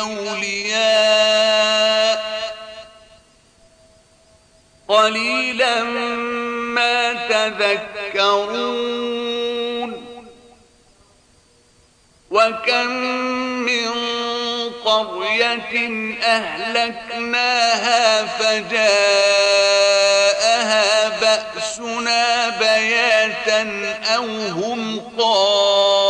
أولياء. قليلا ما تذكرون. وكم من قرية أهلكناها فجاءها بأسنا بياتا أو هم قائلون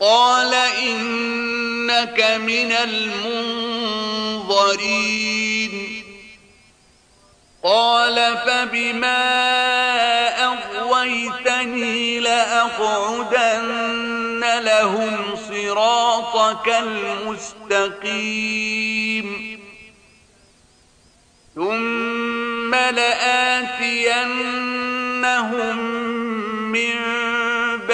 قال إنك من المنظرين. قال فبما أغويتني لأقعدن لهم صراطك المستقيم. ثم لآتينهم من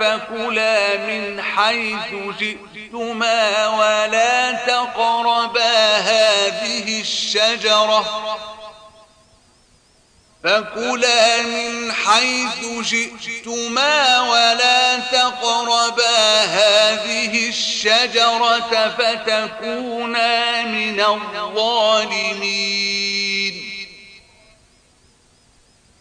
فكلا من حيث شئتما ولا تقربا هذه الشجرة. فكلا من حيث شئتما ولا تقربا هذه الشجرة فتكونا من الظالمين.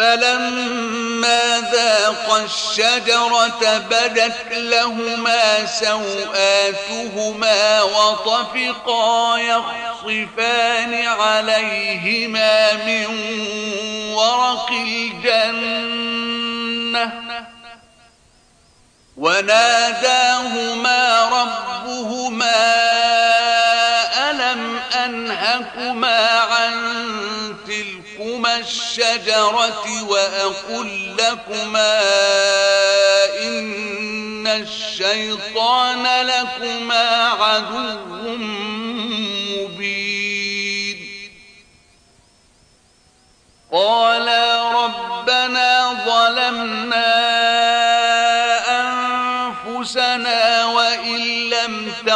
فلما ذاقا الشجرة بدت لهما سوآتهما وطفقا يخصفان عليهما من ورق الجنة وناداهما ربهما ألم أنهكما الشجرة وأقل لكما إن الشيطان لكما عدو مبين. قالا ربنا ظلمنا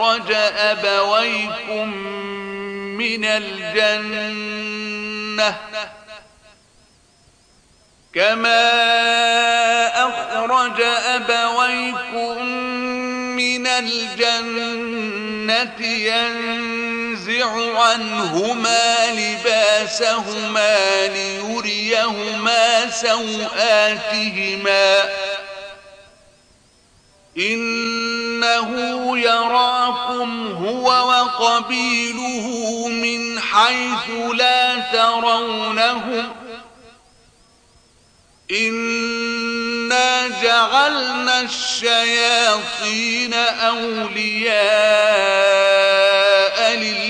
أخرج أبويكم من الجنة كما أخرج أبويكم من الجنة ينزع عنهما لباسهما ليريهما سوآتهما إنه يراكم هو وقبيله من حيث لا ترونهم. إنا جعلنا الشياطين أولياء للذين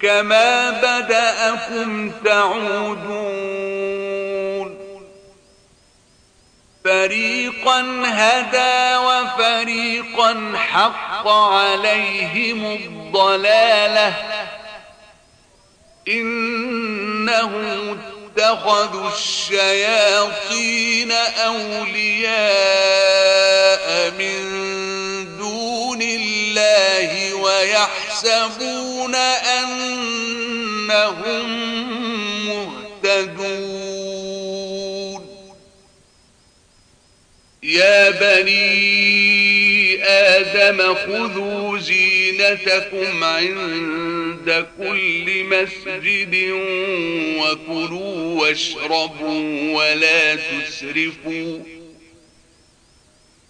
كما بدأكم تعودون فريقا هدى وفريقا حق عليهم الضلاله إنه اتخذوا الشياطين أولياء من دون الله ويحسبون أنهم مهتدون. يا بني آدم خذوا زينتكم عند كل مسجد وكلوا واشربوا ولا تسرفوا.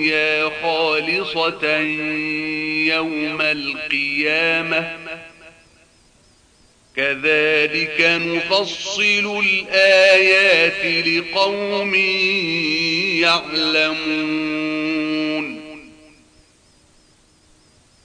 الدنيا خالصة يوم القيامة. كذلك نفصل الآيات لقوم يعلمون.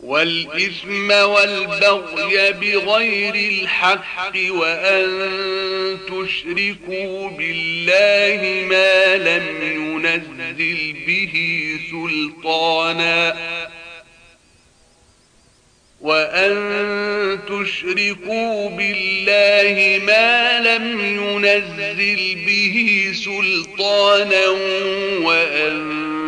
والإثم والبغي بغير الحق وأن تشركوا بالله ما لم ينزل به سلطانا وأن تشركوا بالله ما لم ينزل به سلطانا وأن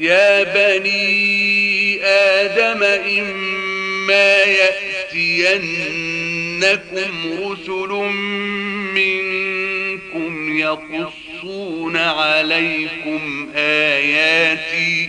يا بني آدم إما يأتينكم رسل منكم يقصون عليكم آياتي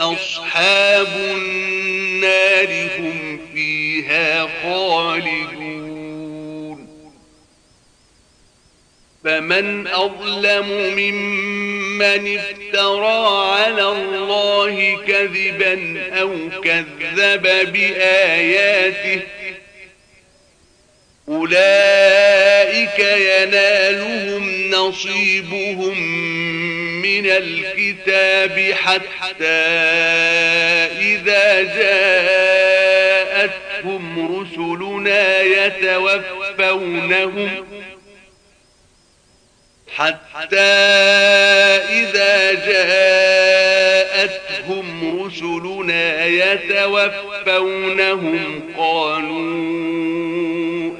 أصحاب النار هم فيها خالدون. فمن أظلم ممن افترى على الله كذبا أو كذب بآياته أولئك ينالهم نصيبهم من الكتاب حتى إذا جاءتهم رسلنا يتوفونهم حتى إذا جاءتهم رسلنا يتوفونهم قالوا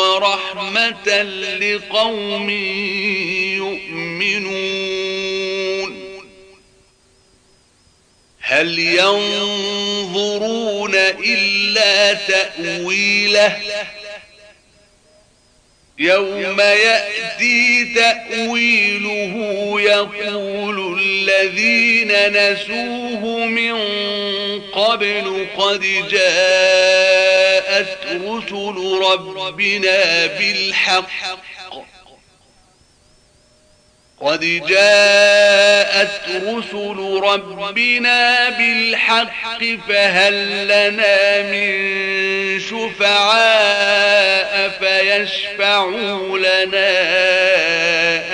ورحمة لقوم يؤمنون. هل ينظرون إلا تأويله؟ يوم يأتي تأويله يقول الذين نسوه من قبل قد جاءت رسل ربنا بالحق. قد جاءت رسل ربنا بالحق فهل لنا من شفعاء فيشفعوا لنا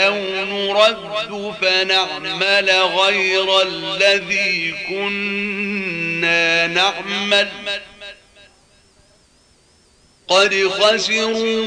أو نرد فنعمل غير الذي كنا نعمل قد خسروا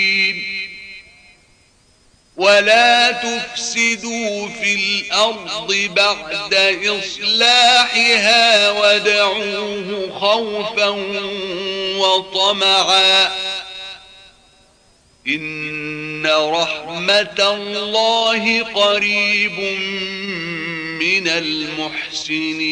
ولا تفسدوا في الأرض بعد إصلاحها ودعوه خوفا وطمعا إن رحمة الله قريب من المحسنين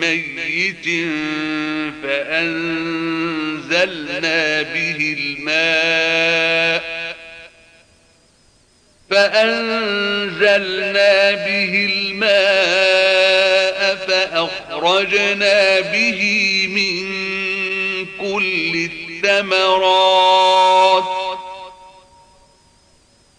ميت فأنزلنا به الماء فأنزلنا به الماء فأخرجنا به من كل الثمرات.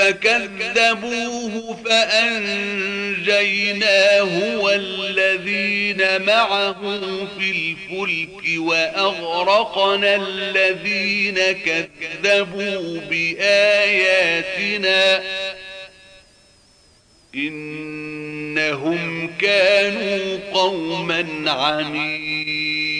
فكذبوه فأنجيناه والذين معه في الفلك وأغرقنا الذين كذبوا بآياتنا إنهم كانوا قوما عمين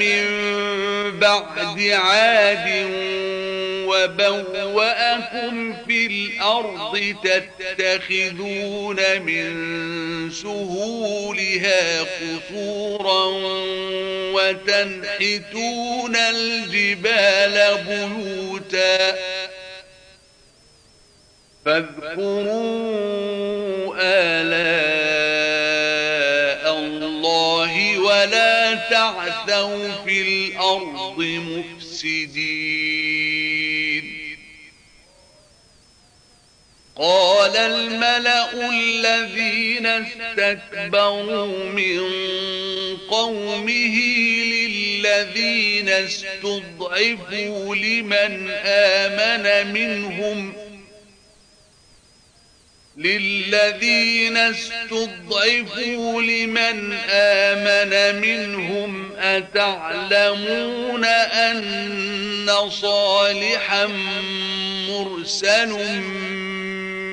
من بعد عاد وبوأكم في الأرض تتخذون من سهولها قصورا وتنحتون الجبال بيوتا فاذكروا آلاء تعثوا في الأرض مفسدين. قال الملأ الذين استكبروا من قومه للذين استضعفوا لمن آمن منهم للذين استضعفوا لمن آمن منهم أتعلمون أن صالحا مرسل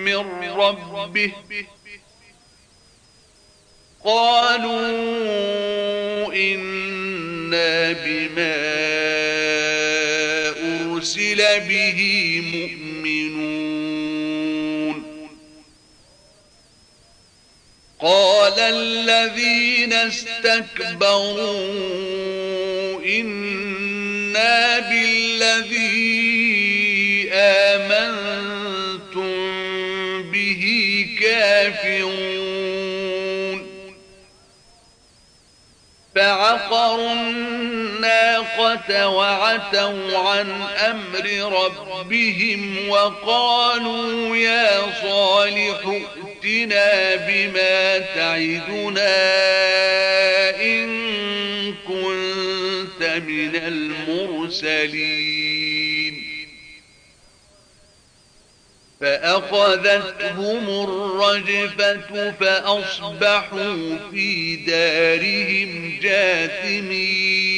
من ربه؟ قالوا إنا بما أرسل به مؤمنون. قال الذين استكبروا إنا بالذي آمنتم به كافرون. فعقروا الناقة وعتوا عن أمر ربهم وقالوا يا صالح ائتنا بما تعدنا إن كنت من المرسلين. فأخذتهم الرجفة فأصبحوا في دارهم جاثمين.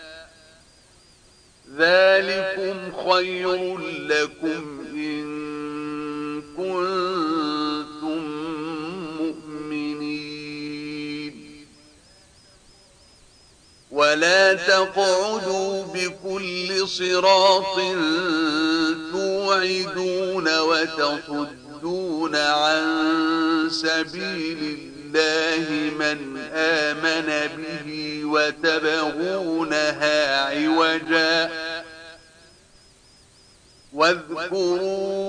ذلكم خير لكم إن ولا تقعدوا بكل صراط توعدون وتصدون عن سبيل الله. من آمن به وتبغونها عوجا. واذكروا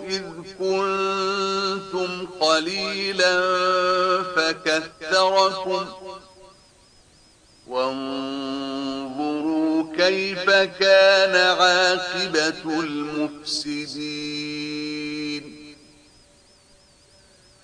إذ كنتم قليلا فكثركم وانظروا كيف كان عاقبة المفسدين.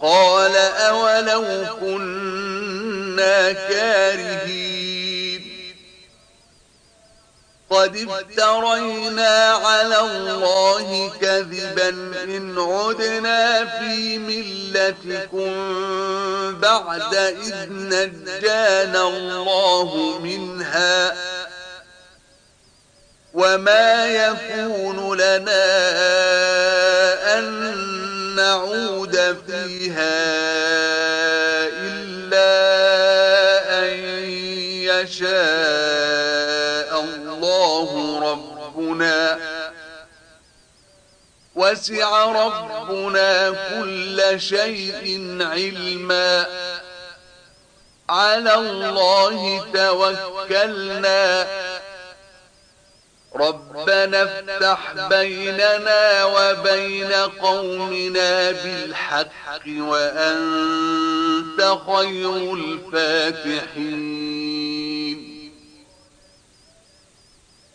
قال أولو كنا كارهين. قد افترينا على الله كذبا إن عدنا في ملتكم بعد إذ نجانا الله منها وما يكون لنا أن نعود فيها إلا أن يشاء الله ربنا. وسع ربنا كل شيء علما. على الله توكلنا. ربنا افتح بيننا وبين قومنا بالحق وأنت خير الفاتحين.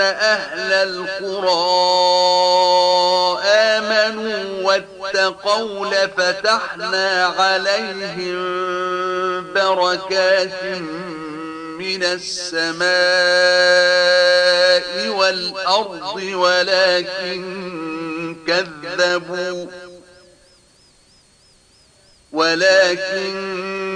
أهل القرى آمنوا واتقوا لفتحنا عليهم بركات من السماء والأرض ولكن كذبوا ولكن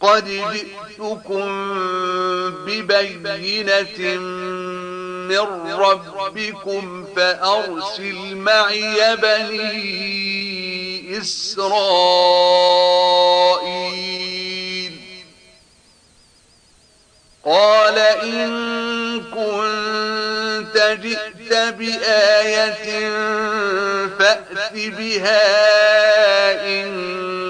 قد جئتكم ببينة من ربكم فأرسل معي بني إسرائيل قال إن كنت جئت بآية فأت بها إن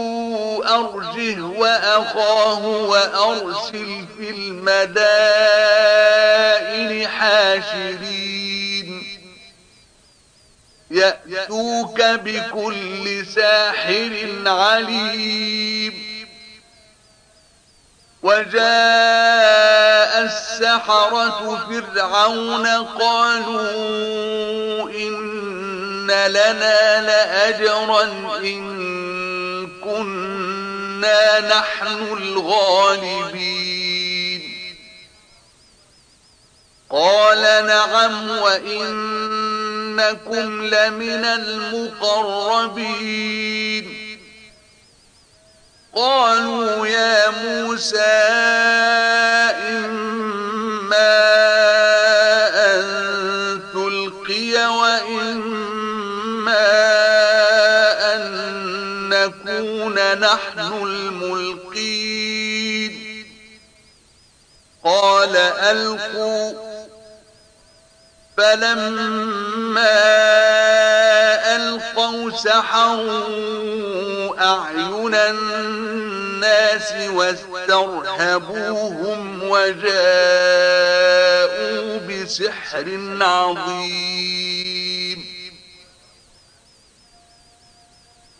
أرجه وأخاه وأرسل في المدائن حاشرين. يأتوك بكل ساحر عليم. وجاء السحرة فرعون قالوا إن لنا لأجرا إن كنا نحن الغالبين. قال نعم وإنكم لمن المقربين. قالوا يا موسى نحن الملقين. قال ألقوا. فلما ألقوا سحروا أعين الناس واسترهبوهم وجاءوا بسحر عظيم.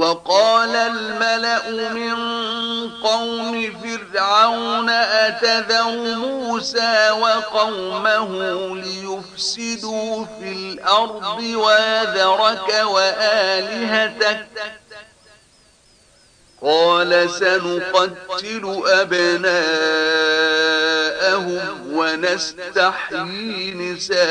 وقال الملأ من قوم فرعون أتذر موسى وقومه ليفسدوا في الأرض ويذرك وآلهتك؟ قال سنقتل أبناءهم ونستحيي نساءهم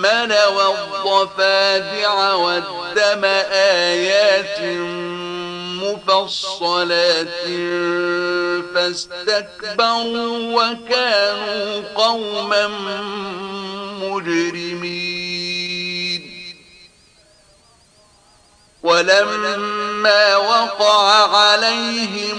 والقمل والضفادع والدم آيات مفصلات فاستكبروا وكانوا قوما مجرمين. ولما وقع عليهم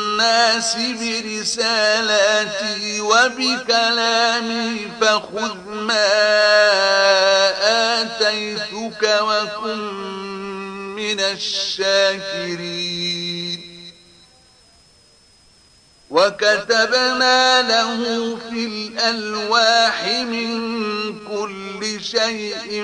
برسالاتي وبكلامي فخذ ما آتيتك وكن من الشاكرين. وكتبنا له في الألواح من كل شيء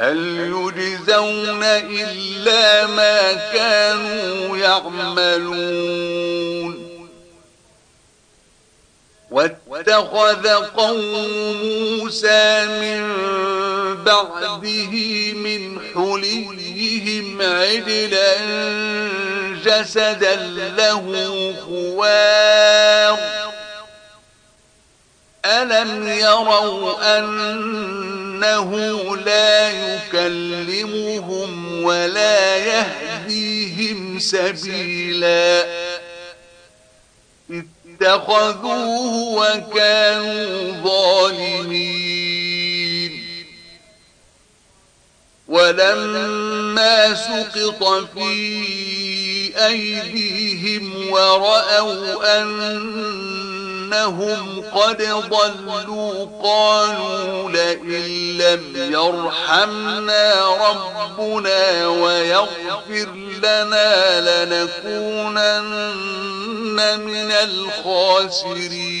هل يجزون إلا ما كانوا يعملون؟ واتخذ قوم موسى من بعده من حليهم عجلا جسدا له خوار. ألم يروا أنه لا يكلمهم ولا يهديهم سبيلا. اتخذوه وكانوا ظالمين. ولما سقط في أيديهم ورأوا أنهم قد ضلوا قالوا لئن لم يرحمنا ربنا ويغفر لنا لنكونن من الخاسرين.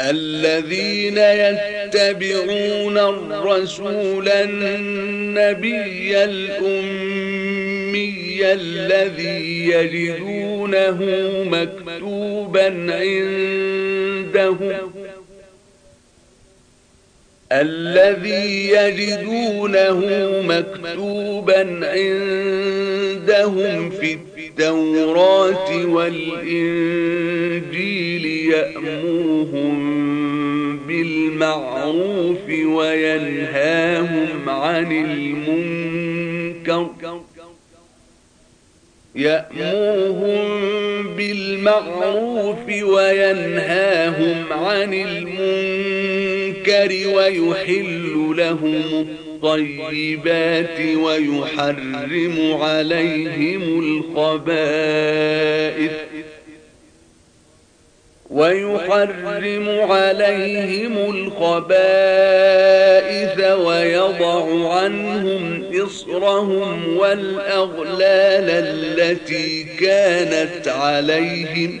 الذين يتبعون الرسول النبي الأمي الذي يجدونه مكتوبا عندهم. الذي يجدونه مكتوبا عندهم. في التوراة والإنجيل يأمرهم بالمعروف وينهاهم عن المنكر. يأمرهم بالمعروف وينهاهم عن المنكر ويحل لهم الطيبات ويحرم عليهم الخبائث ويحرم عليهم الخبائث ويضع عنهم إصرهم والأغلال التي كانت عليهم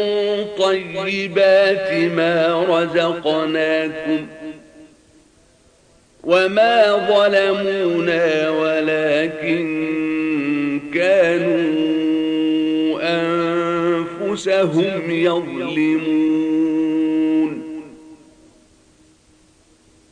طيبات ما رزقناكم وما ظلمونا ولكن كانوا أنفسهم يظلمون.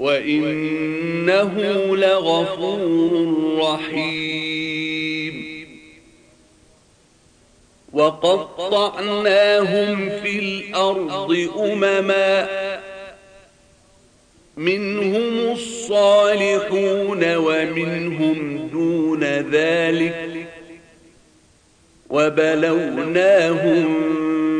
وإنه لغفور رحيم. وقطعناهم في الأرض أمما. منهم الصالحون ومنهم دون ذلك. وبلوناهم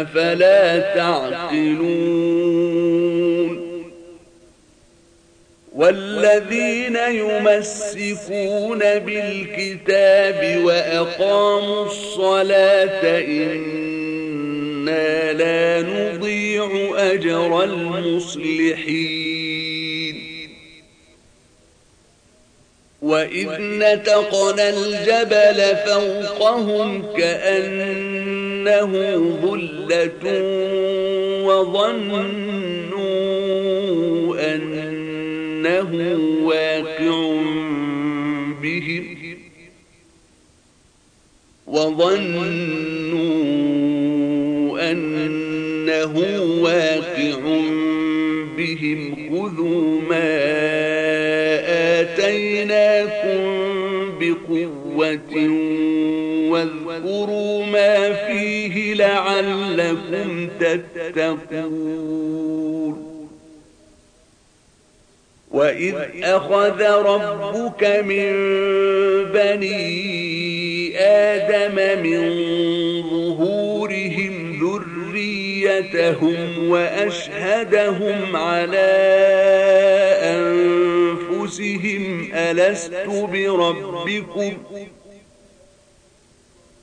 أفلا تعقلون؟ والذين يمسكون بالكتاب وأقاموا الصلاة إنا لا نضيع أجر المصلحين. وإذ نتقنا الجبل فوقهم كأنه ظلة وظنوا أنه واقع بهم وظنوا أنه واقع بهم خذوا ما آتيناكم بقوة واذكروا ما فيه لعلكم تتقون. وإذ أخذ ربك من بني آدم من ظهورهم ذريتهم وأشهدهم على أنفسهم ألست بربكم؟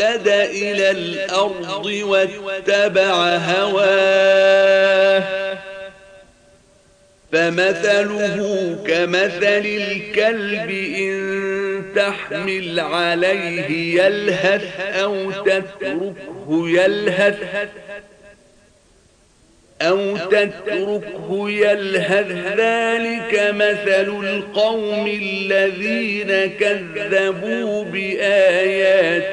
أخلد إلى الأرض واتبع هواه. فمثله كمثل الكلب إن تحمل عليه يلهث أو تتركه يلهث. أو تتركه يلهث ذلك مثل القوم الذين كذبوا بآياتنا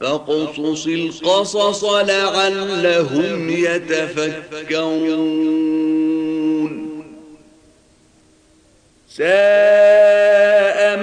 فاقصص القصص لعلهم يتفكرون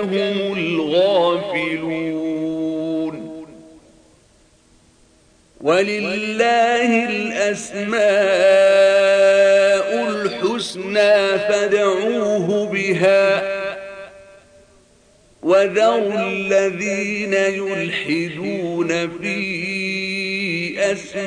هم الغافلون. ولله الأسماء الحسنى فادعوه بها. وذروا الذين يلحدون في أسمائه.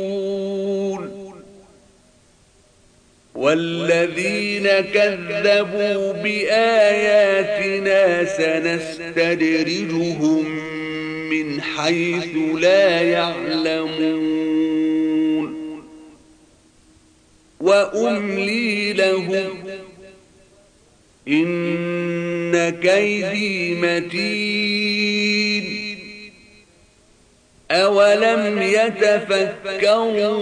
والذين كذبوا بآياتنا سنستدرجهم من حيث لا يعلمون. وأملي لهم إن كيدي متين. أولم يتفكروا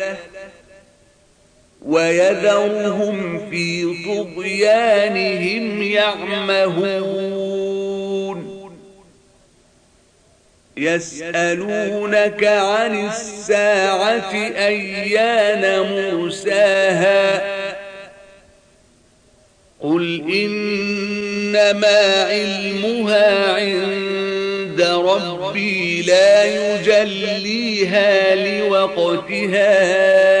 ويذرهم في طغيانهم يعمهون. يسألونك عن الساعة أيان مرساها. قل إنما علمها عند رب ربي لا يجليها لوقتها.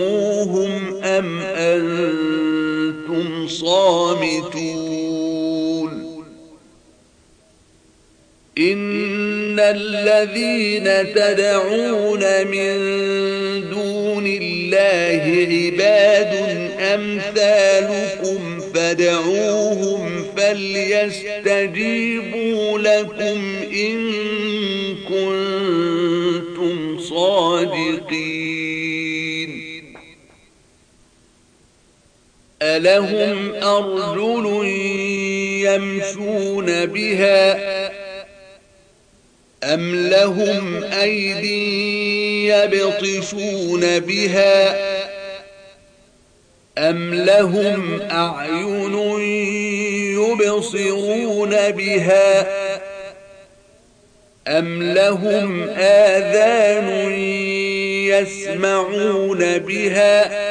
أم أنتم صامتون إن الذين تدعون من دون الله عباد أمثالكم فدعوهم فليستجيبوا لكم إن ألهم أرجل يمشون بها أم لهم أيدي يبطشون بها أم لهم أعين يبصرون بها أم لهم آذان يسمعون بها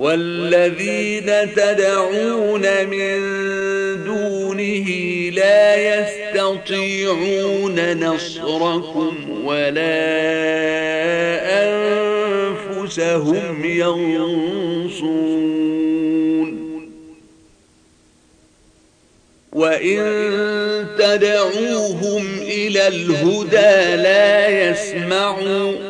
والذين تدعون من دونه لا يستطيعون نصركم ولا أنفسهم ينصون وإن تدعوهم إلى الهدى لا يسمعون